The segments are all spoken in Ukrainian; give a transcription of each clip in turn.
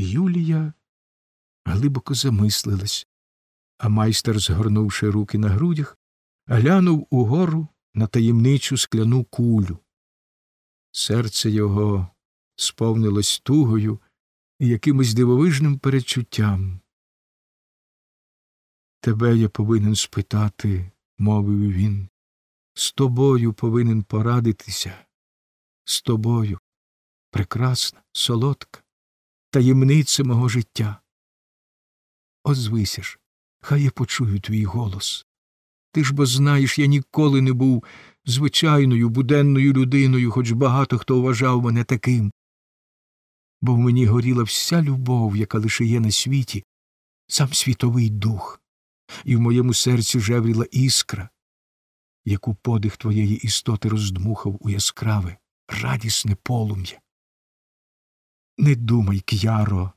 Юлія глибоко замислилась, а майстер, згорнувши руки на грудях, глянув угору на таємничу скляну кулю. Серце його сповнилось тугою і якимось дивовижним перечуттям. Тебе я повинен спитати, мовив він. З тобою повинен порадитися. З тобою, прекрасна, солодка, таємниця мого життя. Озвися ж, хай я почую твій голос. Ти ж бо знаєш, я ніколи не був звичайною буденною людиною, хоч багато хто вважав мене таким. Бо в мені горіла вся любов, яка лише є на світі, сам світовий дух, і в моєму серці жевріла іскра, яку подих твоєї істоти роздмухав у яскраве, радісне полум'я. Не думай, К'яро,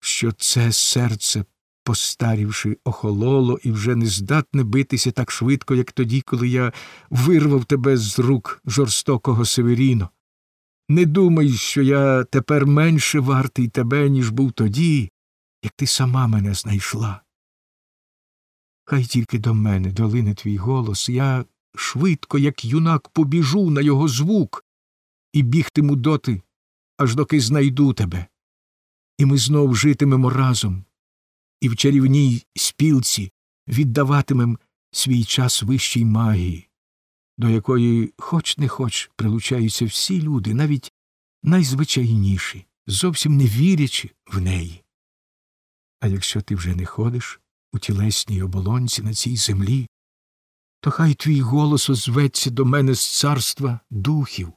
що це серце, постарівши, охололо і вже не здатне битися так швидко, як тоді, коли я вирвав тебе з рук жорстокого Северіно. Не думай, що я тепер менше вартий тебе, ніж був тоді, як ти сама мене знайшла. Хай тільки до мене долине твій голос, я швидко, як юнак, побіжу на його звук і бігтиму доти, аж доки знайду тебе. І ми знов житимемо разом, і в чарівній спілці віддаватимем свій час вищій магії, до якої, хоч не хоч, прилучаються всі люди, навіть найзвичайніші, зовсім не вірячи в неї. А якщо ти вже не ходиш у тілесній оболонці на цій землі, то хай твій голос озветься до мене з царства духів.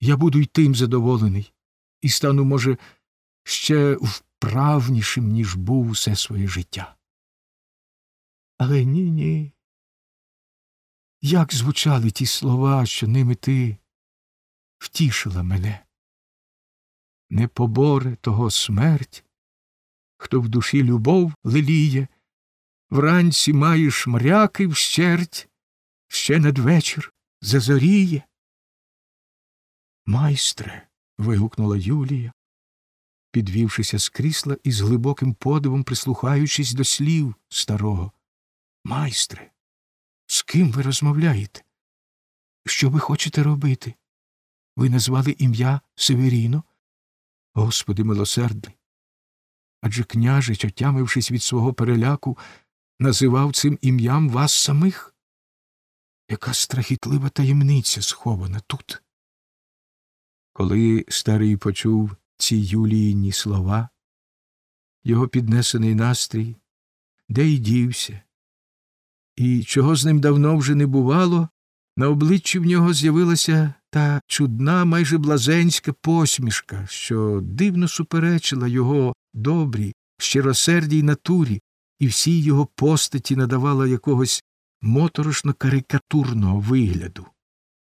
Я буду й тим задоволений, і стану, може, ще вправнішим, ніж був усе своє життя. Але ні, ні. Як звучали ті слова, що ними ти втішила мене? Не поборе того смерть, хто в душі любов леліє, вранці маєш мряки вщерть, ще надвечір зазоріє. Майстре. вигукнула Юлія, підвівшися з крісла і з глибоким подивом прислухаючись до слів старого. Майстре, з ким ви розмовляєте? Що ви хочете робити? Ви назвали ім'я Северіно? Господи милосердний. Адже княжич, отямившись від свого переляку, називав цим ім'ям вас самих? Яка страхітлива таємниця схована тут. Коли старий почув ці Юліїні слова, його піднесений настрій, де й дівся, і чого з ним давно вже не бувало, на обличчі в нього з'явилася та чудна, майже блазенська посмішка, що дивно суперечила його добрій, щиросердій натурі, і всій його постаті надавала якогось моторошно карикатурного вигляду.